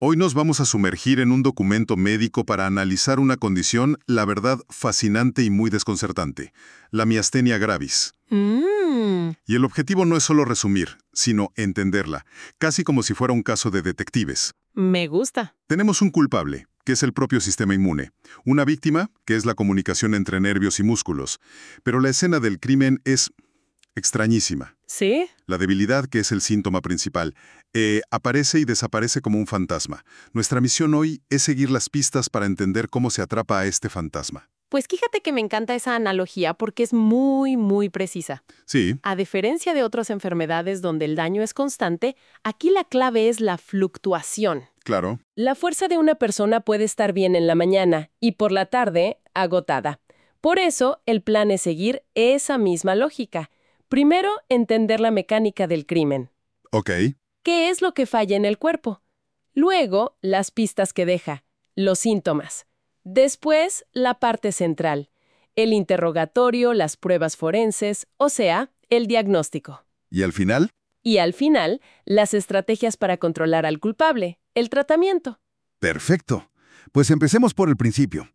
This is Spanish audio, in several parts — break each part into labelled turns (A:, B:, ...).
A: Hoy nos vamos a sumergir en un documento médico para analizar una condición, la verdad, fascinante y muy desconcertante, la miastenia gravis.
B: Mmm.
A: Y el objetivo no es solo resumir, sino entenderla, casi como si fuera un caso de detectives.
B: Me gusta.
A: Tenemos un culpable, que es el propio sistema inmune, una víctima, que es la comunicación entre nervios y músculos, pero la escena del crimen es extrañísima.
B: ¿Sí?
A: La debilidad, que es el síntoma principal, eh, aparece y desaparece como un fantasma. Nuestra misión hoy es seguir las pistas para entender cómo se atrapa a este fantasma.
B: Pues fíjate que me encanta esa analogía porque es muy, muy precisa.
A: Sí,
B: A diferencia de otras enfermedades donde el daño es constante, aquí la clave es la fluctuación.
A: claro.
B: La fuerza de una persona puede estar bien en la mañana y por la tarde agotada. Por eso, el plan es seguir esa misma lógica. Primero, entender la mecánica del crimen.
A: Ok.
B: ¿Qué es lo que falla en el cuerpo? Luego, las pistas que deja, los síntomas. Después, la parte central, el interrogatorio, las pruebas forenses, o sea, el diagnóstico.
A: ¿Y al final?
B: Y al final, las estrategias para controlar al culpable, el tratamiento.
C: Perfecto. Pues empecemos por el principio.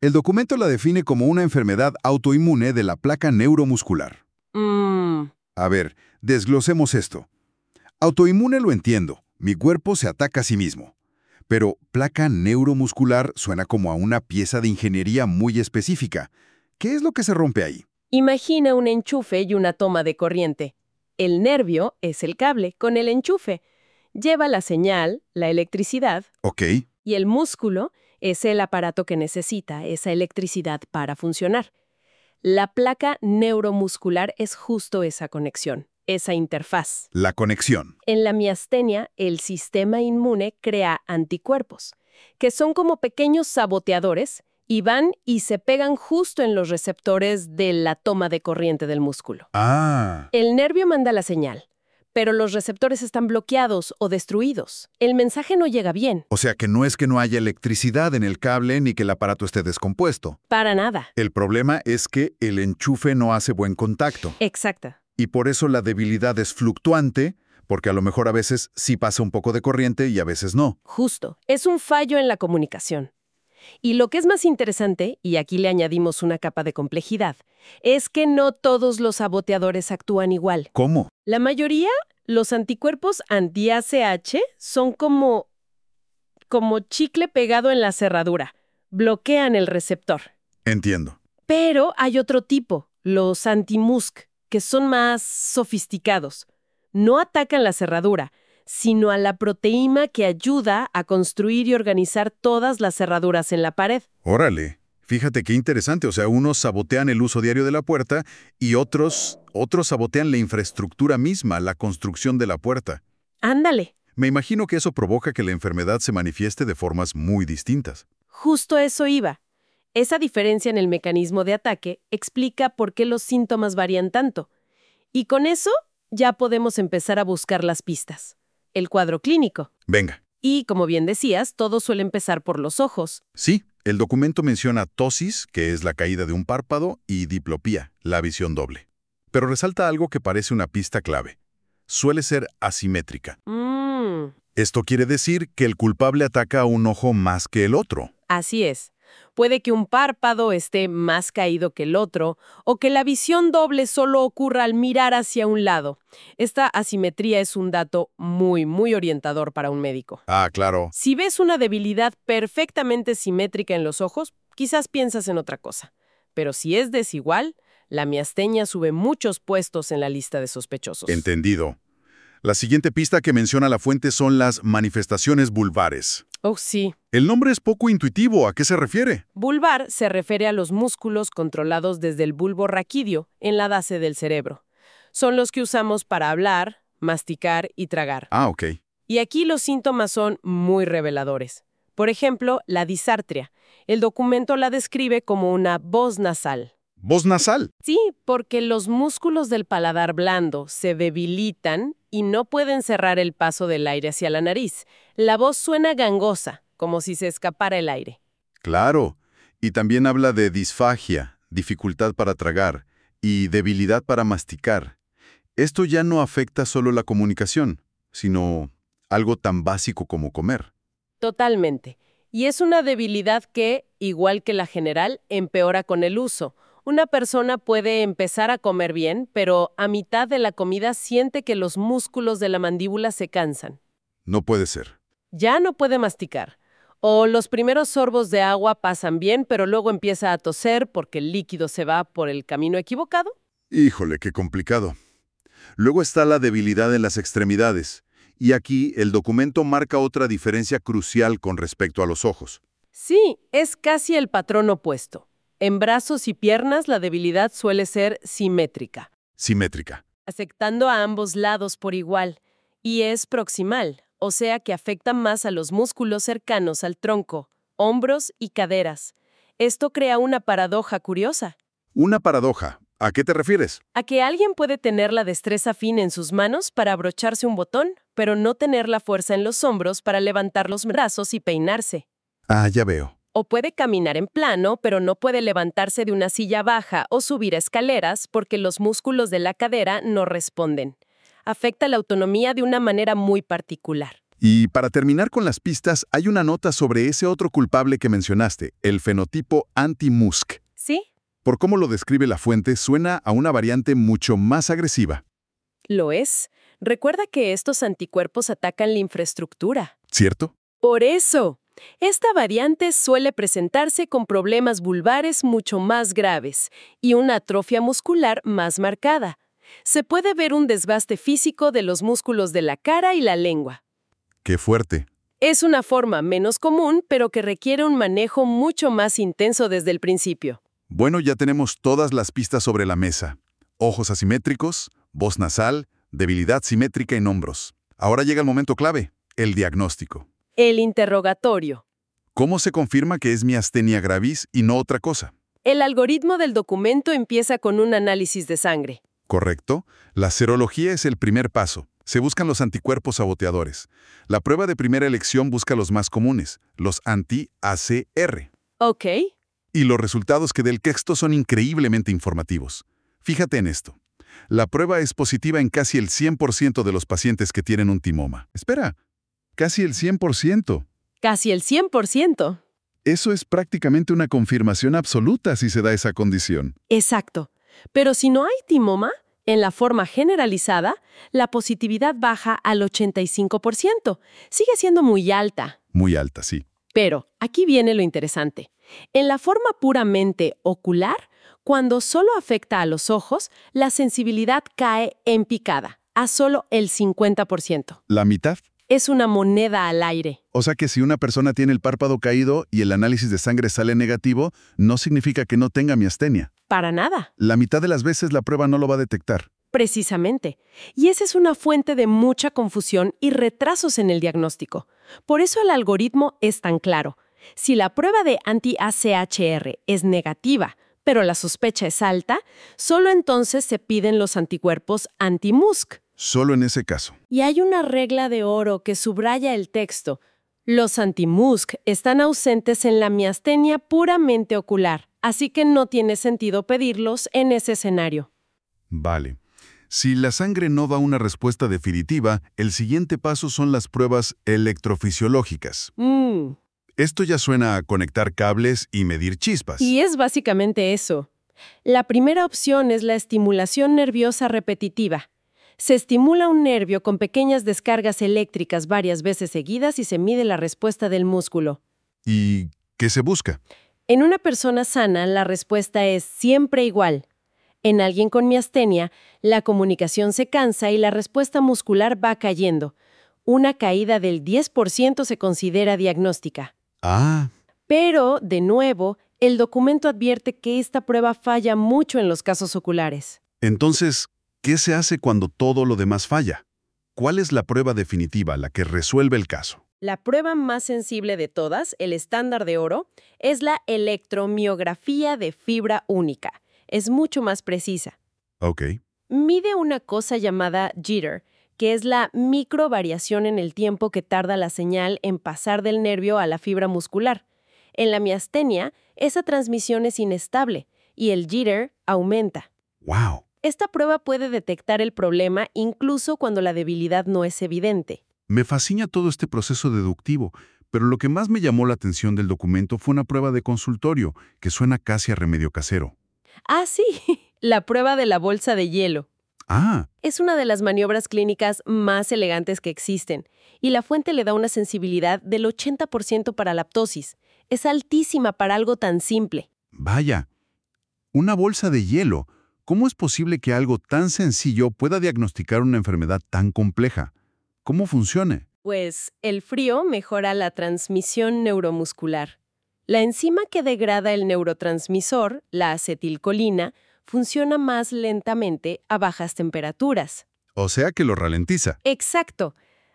C: El documento la define como una enfermedad autoinmune de la placa neuromuscular.
B: Mmm,
C: A ver, desglosemos esto. Autoinmune lo entiendo, mi cuerpo se ataca a sí mismo. Pero placa neuromuscular suena como a una pieza de ingeniería muy específica. ¿Qué es lo que se rompe ahí?
B: imagina un enchufe y una toma de corriente. El nervio es el cable con el enchufe. Lleva la señal, la electricidad,
C: Ok,
B: y el músculo es el aparato que necesita esa electricidad para funcionar. La placa neuromuscular es justo esa conexión, esa interfaz.
C: la conexión.
B: En la miastenia, el sistema inmune crea anticuerpos, que son como pequeños saboteadores y van y se pegan justo en los receptores de la toma de corriente del músculo.
C: Ah,
B: El nervio manda la señal, pero los receptores están bloqueados o destruidos. El mensaje no llega bien,
C: o sea que no es que no haya electricidad en el cable ni que el aparato esté descompuesto.
B: para nada.
C: El problema es que el enchufe no hace buen contacto.
B: Exacta.
C: Y por eso la debilidad es fluctuante, porque a lo mejor a veces sí pasa un poco de corriente y a veces no.
B: Justo. Es un fallo en la comunicación. Y lo que es más interesante, y aquí le añadimos una capa de complejidad, es que no todos los saboteadores actúan igual.
C: ¿Cómo?
B: La mayoría, los anticuerpos anti-ACH son como como chicle pegado en la cerradura. Bloquean el receptor.
C: Entiendo.
B: Pero hay otro tipo, los anti-MUSC, que son más sofisticados. No atacan la cerradura, sino a la proteína que ayuda a construir y organizar todas las cerraduras en la pared.
C: Órale. Fíjate qué interesante, o sea, unos sabotean el uso diario de la puerta y otros, otros sabotean la infraestructura misma, la construcción de la puerta.
B: Ándale,
C: Me imagino que eso provoca que la enfermedad se manifieste de formas muy distintas.
B: justo eso iba. Esa diferencia en el mecanismo de ataque explica por qué los síntomas varían tanto. Y con eso ya podemos empezar a buscar las pistas. El cuadro clínico.
C: Venga.
B: Y, como bien decías, todo suele empezar por los ojos.
C: Sí, el documento menciona tosis, que es la caída de un párpado, y diplopía, la visión doble. Pero resalta algo que parece una pista clave. Suele ser asimétrica.
B: Mmm,
C: Esto quiere decir que el culpable ataca a un ojo más que el otro.
B: así es. Puede que un párpado esté más caído que el otro, o que la visión doble solo ocurra al mirar hacia un lado. Esta asimetría es un dato muy, muy orientador para un médico.
C: Ah, claro.
B: Si ves una debilidad perfectamente simétrica en los ojos, quizás piensas en otra cosa. Pero si es desigual, la miastenia sube muchos puestos en la lista de sospechosos.
C: Entendido. La siguiente pista que menciona la fuente son las manifestaciones vulvares.
B: Oh, sí.
C: El nombre es poco intuitivo. ¿A qué se refiere?
B: Vulvar se refiere a los músculos controlados desde el bulbo raquídeo en la base del cerebro. Son los que usamos para hablar, masticar y tragar.
C: Ah, ok.
B: Y aquí los síntomas son muy reveladores. Por ejemplo, la disartria. El documento la describe como una voz nasal.
C: Voz nasal.
B: Sí, porque los músculos del paladar blando se debilitan y no pueden cerrar el paso del aire hacia la nariz. La voz suena gangosa, como si se escapara el aire.
C: Claro. Y también habla de disfagia, dificultad para tragar, y debilidad para masticar. Esto ya no afecta solo la comunicación, sino algo tan básico como comer.
B: Totalmente. Y es una debilidad que, igual que la general, empeora con el uso. Una persona puede empezar a comer bien, pero a mitad de la comida siente que los músculos de la mandíbula se cansan.
C: No puede ser.
B: Ya no puede masticar. O los primeros sorbos de agua pasan bien, pero luego empieza a toser porque el líquido se va por el camino equivocado.
C: Híjole, qué complicado. Luego está la debilidad en las extremidades. Y aquí el documento marca otra diferencia crucial con respecto a los ojos.
B: Sí, es casi el patrón opuesto. En brazos y piernas la debilidad suele ser simétrica,
C: Simétrica.
B: afectando a ambos lados por igual, y es proximal, o sea que afecta más a los músculos cercanos al tronco, hombros y caderas. Esto crea una paradoja curiosa,
C: Una paradoja. ¿A qué te refieres?
B: a que alguien puede tener la destreza fina en sus manos para abrocharse un botón, pero no tener la fuerza en los hombros para levantar los brazos y peinarse.
C: Ah, ya veo.
B: O puede caminar en plano, pero no puede levantarse de una silla baja o subir escaleras porque los músculos de la cadera no responden. Afecta la autonomía de una manera muy particular.
C: Y para terminar con las pistas, hay una nota sobre ese otro culpable que mencionaste, el fenotipo anti-MUSC.
B: ¿Sí?
C: Por cómo lo describe la fuente, suena a una variante mucho más agresiva,
B: Lo es. Recuerda que estos anticuerpos atacan la infraestructura.
C: ¿cierto?
B: Por eso, esta variante suele presentarse con problemas vulvares mucho más graves y una atrofia muscular más marcada. Se puede ver un desgaste físico de los músculos de la cara y la lengua.
C: Qué fuerte.
B: Es una forma menos común, pero que requiere un manejo mucho más intenso desde el principio.
C: Bueno, ya tenemos todas las pistas sobre la mesa. Ojos asimétricos, voz nasal, debilidad simétrica en hombros. Ahora llega el momento clave, el diagnóstico.
B: El interrogatorio.
C: ¿Cómo se confirma que es miastenia gravis y no otra cosa?
B: El algoritmo del documento empieza con un análisis de sangre.
C: ¿Correcto? La serología es el primer paso. Se buscan los anticuerpos saboteadores. La prueba de primera elección busca los más comunes, los anti-ACR.
B: Ok.
C: Y los resultados que del texto son increíblemente informativos. Fíjate en esto. La prueba es positiva en casi el 100% de los pacientes que tienen un timoma. Espera, casi el 100%.
B: Casi el 100%.
C: Eso es prácticamente una confirmación absoluta si se da esa condición.
B: Exacto. Pero si no hay timoma, en la forma generalizada, la positividad baja al 85%. Sigue siendo muy alta.
C: Muy alta, sí.
B: Pero aquí viene lo interesante. En la forma puramente ocular, cuando solo afecta a los ojos, la sensibilidad cae en picada, a solo el 50%.
C: ¿La mitad?
B: Es una moneda al aire.
C: O sea que si una persona tiene el párpado caído y el análisis de sangre sale negativo, no significa que no tenga miastenia.
B: Para nada.
C: La mitad de las veces la prueba no lo va a detectar.
B: Precisamente. Y esa es una fuente de mucha confusión y retrasos en el diagnóstico. Por eso el algoritmo es tan claro. Si la prueba de anti-ACHR es negativa, pero la sospecha es alta, solo entonces se piden los anticuerpos anti-MUSC.
C: Solo en ese caso.
B: Y hay una regla de oro que subraya el texto. Los anti-MUSC están ausentes en la miastenia puramente ocular, así que no tiene sentido pedirlos en ese escenario.
C: Vale. Si la sangre no da una respuesta definitiva, el siguiente paso son las pruebas electrofisiológicas.
B: Mm.
C: Esto ya suena a conectar cables y medir chispas.
B: Y es básicamente eso. La primera opción es la estimulación nerviosa repetitiva. Se estimula un nervio con pequeñas descargas eléctricas varias veces seguidas y se mide la respuesta del músculo.
C: ¿Y qué se busca?
B: En una persona sana, la respuesta es siempre igual. En alguien con miastenia, la comunicación se cansa y la respuesta muscular va cayendo. Una caída del 10% se considera diagnóstica.
C: Ah,
B: Pero, de nuevo, el documento advierte que esta prueba falla mucho en los casos oculares.
C: entonces, ¿qué se hace cuando todo lo demás falla? ¿Cuál es la prueba definitiva, la que resuelve el caso?
B: La prueba más sensible de todas, el estándar de oro, es la electromiografía de fibra única. Es mucho más precisa.
C: Ok.
B: Mide una cosa llamada jitter, que es la microvariación en el tiempo que tarda la señal en pasar del nervio a la fibra muscular. En la miastenia, esa transmisión es inestable y el jitter aumenta.
C: ¡Wow!
B: Esta prueba puede detectar el problema incluso cuando la debilidad no es evidente.
C: Me fascina todo este proceso deductivo, Pero lo que más me llamó la atención del documento fue una prueba de consultorio, que suena casi a remedio casero.
B: Ah, sí, la prueba de la bolsa de hielo.
C: Ah,
B: Es una de las maniobras clínicas más elegantes que existen, y la fuente le da una sensibilidad del 80% para laptosis. Es altísima para algo tan simple.
C: vaya. Una bolsa de hielo. ¿Cómo es posible que algo tan sencillo pueda diagnosticar una enfermedad tan compleja? ¿Cómo funciona?
B: Pues el frío mejora la transmisión neuromuscular. La enzima que degrada el neurotransmisor, la acetilcolina, funciona más lentamente a bajas temperaturas.
C: O sea que lo ralentiza.
B: Exacto.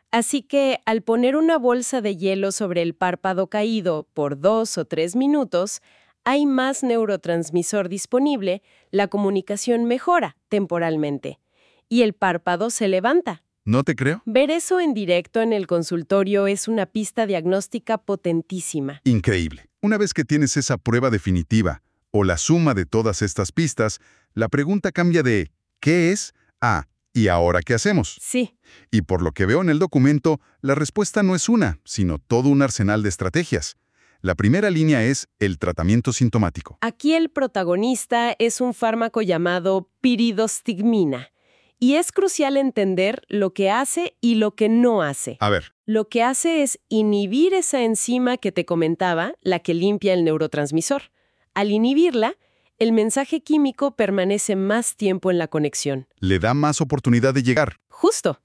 B: Así que al poner una bolsa de hielo sobre el párpado caído por dos o tres minutos, hay más neurotransmisor disponible, la comunicación mejora temporalmente y el párpado se levanta.
C: ¿No te creo?
B: Ver eso en directo en el consultorio es una pista diagnóstica potentísima.
C: Increíble. Una vez que tienes esa prueba definitiva, o la suma de todas estas pistas, la pregunta cambia de ¿qué es? a ¿y ahora qué hacemos?
B: Sí,
C: Y por lo que veo en el documento, la respuesta no es una, sino todo un arsenal de estrategias. La primera línea es el tratamiento sintomático.
B: aquí el protagonista es un fármaco llamado piridostigmina. Y es crucial entender lo que hace y lo que no hace.
C: A ver,
B: Lo que hace es inhibir esa enzima que te comentaba, la que limpia el neurotransmisor. Al inhibirla, el mensaje químico permanece más tiempo en la conexión.
C: le da más oportunidad de llegar.
B: Justo.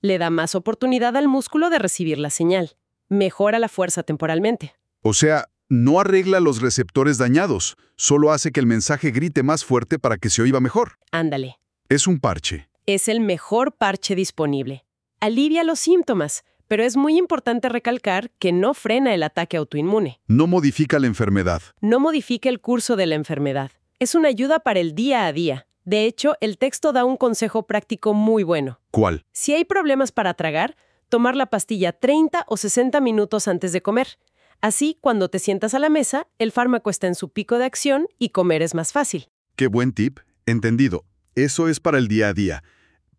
B: Le da más oportunidad al músculo de recibir la señal. Mejora la fuerza temporalmente.
C: O sea, no arregla los receptores dañados, solo hace que el mensaje grite más fuerte para que se oiga mejor.
B: Ándale.
C: Es un parche.
B: Es el mejor parche disponible. Alivia los síntomas, pero es muy importante recalcar que no frena el ataque autoinmune.
C: No modifica la enfermedad.
B: No modifica el curso de la enfermedad. Es una ayuda para el día a día. De hecho, el texto da un consejo práctico muy bueno.
C: ¿Cuál?
B: Si hay problemas para tragar, tomar la pastilla 30 o 60 minutos antes de comer. Así, cuando te sientas a la mesa, el fármaco está en su pico de acción y comer es más fácil.
C: Qué buen tip. Entendido. Eso es para el día a día.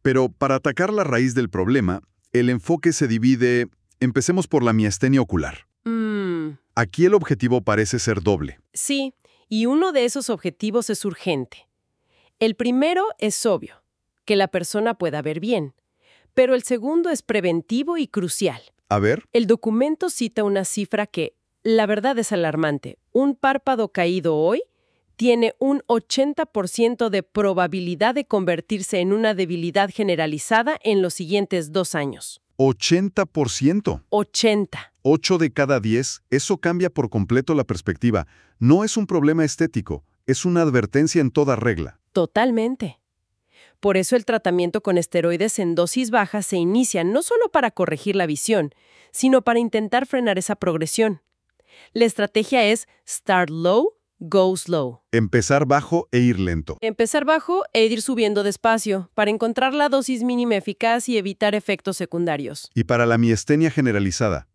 C: Pero para atacar la raíz del problema, el enfoque se divide... Empecemos por la miastenia ocular.
B: Mmm,
C: Aquí el objetivo parece ser doble.
B: sí, y uno de esos objetivos es urgente. El primero es obvio, que la persona pueda ver bien, pero el segundo es preventivo y crucial.
C: A ver,
B: El documento cita una cifra que, la verdad es alarmante. Un párpado caído hoy tiene un 80% de probabilidad de convertirse en una debilidad generalizada en los siguientes dos años.
C: 80%.
B: 80.
C: 8 de cada 10, eso cambia por completo la perspectiva. No es un problema estético, es una advertencia en toda regla.
B: Totalmente. Por eso el tratamiento con esteroides en dosis bajas se inicia no solo para corregir la visión, sino para intentar frenar esa progresión. La estrategia es start low, go slow.
C: Empezar bajo e ir lento.
B: Empezar bajo e ir subiendo despacio para encontrar la dosis mínima eficaz y evitar efectos secundarios.
C: Y para la miastenia generalizada,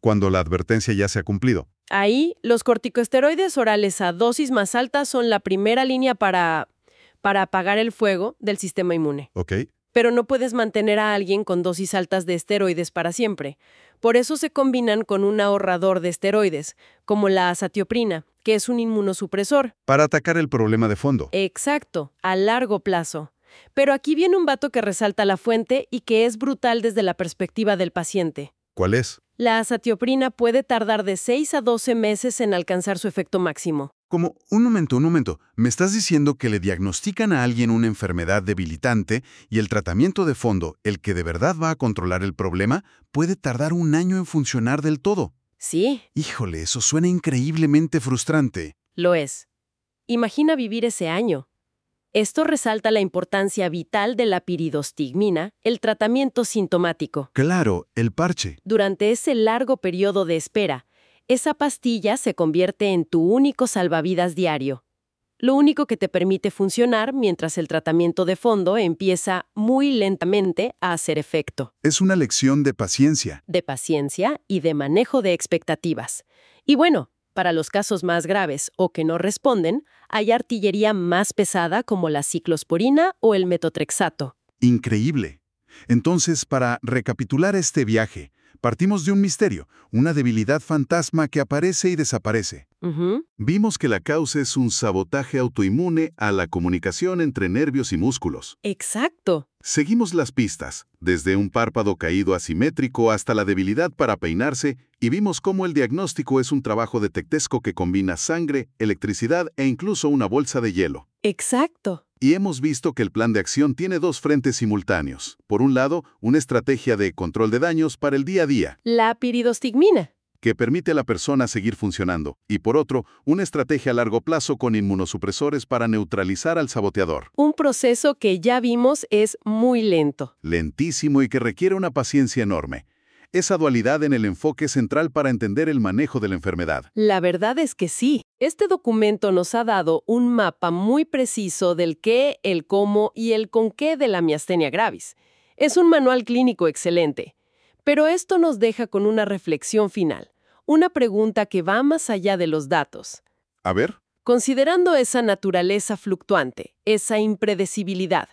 C: cuando la advertencia ya se ha cumplido.
B: Ahí, los corticosteroides orales a dosis más altas son la primera línea para para apagar el fuego del sistema inmune.
C: ¿Ok?
B: Pero no puedes mantener a alguien con dosis altas de esteroides para siempre. Por eso se combinan con un ahorrador de esteroides, como la azatioprina, que es un inmunosupresor.
C: Para atacar el problema de fondo.
B: Exacto, a largo plazo. Pero aquí viene un vato que resalta la fuente y que es brutal desde la perspectiva del paciente.
C: ¿Cuál es?
B: La azatioprina puede tardar de 6 a 12 meses en alcanzar su efecto máximo.
C: Como, un momento, un momento, me estás diciendo que le diagnostican a alguien una enfermedad debilitante y el tratamiento de fondo, el que de verdad va a controlar el problema, puede tardar un año en funcionar del todo.
B: Sí,
C: Híjole, eso suena increíblemente frustrante.
B: lo es. Imagina vivir ese año. Esto resalta la importancia vital de la piridostigmina, el tratamiento sintomático.
C: Claro, el parche.
B: Durante ese largo periodo de espera, esa pastilla se convierte en tu único salvavidas diario. Lo único que te permite funcionar mientras el tratamiento de fondo empieza muy lentamente a hacer efecto,
C: Es una lección de paciencia.
B: de paciencia y de manejo de expectativas. Y bueno, para los casos más graves o que no responden, hay artillería más pesada como la ciclosporina o el metotrexato.
C: Increíble. Entonces, para recapitular este viaje, Partimos de un misterio, una debilidad fantasma que aparece y desaparece. Vimos que la causa es un sabotaje autoinmune a la comunicación entre nervios y músculos.
B: Exacto.
C: Seguimos las pistas, desde un párpado caído asimétrico hasta la debilidad para peinarse, y vimos cómo el diagnóstico es un trabajo detectesco que combina sangre, electricidad e incluso una bolsa de hielo.
B: Exacto.
C: Y hemos visto que el plan de acción tiene dos frentes simultáneos. Por un lado, una estrategia de control de daños para el día a día,
B: La piridostigmina.
C: que permite a la persona seguir funcionando, y por otro, una estrategia a largo plazo con inmunosupresores para neutralizar al saboteador.
B: Un proceso que ya vimos es muy lento.
C: lentísimo y que requiere una paciencia enorme. Esa dualidad en el enfoque central para entender el manejo de la enfermedad.
B: La verdad es que sí. Este documento nos ha dado un mapa muy preciso del qué, el cómo y el con qué de la miastenia gravis. Es un manual clínico excelente. Pero esto nos deja con una reflexión final, una pregunta que va más allá de los datos.
C: A ver,
B: Considerando esa naturaleza fluctuante, esa impredecibilidad,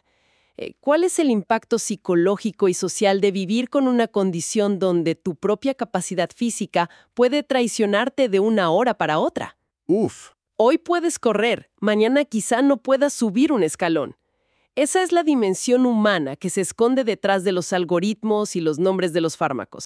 B: eh, ¿cuál es el impacto psicológico y social de vivir con una condición donde tu propia capacidad física puede traicionarte de una hora para otra?
C: Uff,
B: Hoy puedes correr, mañana quizá no puedas subir un escalón. Esa es la dimensión humana que se esconde detrás de los algoritmos y los nombres de los fármacos.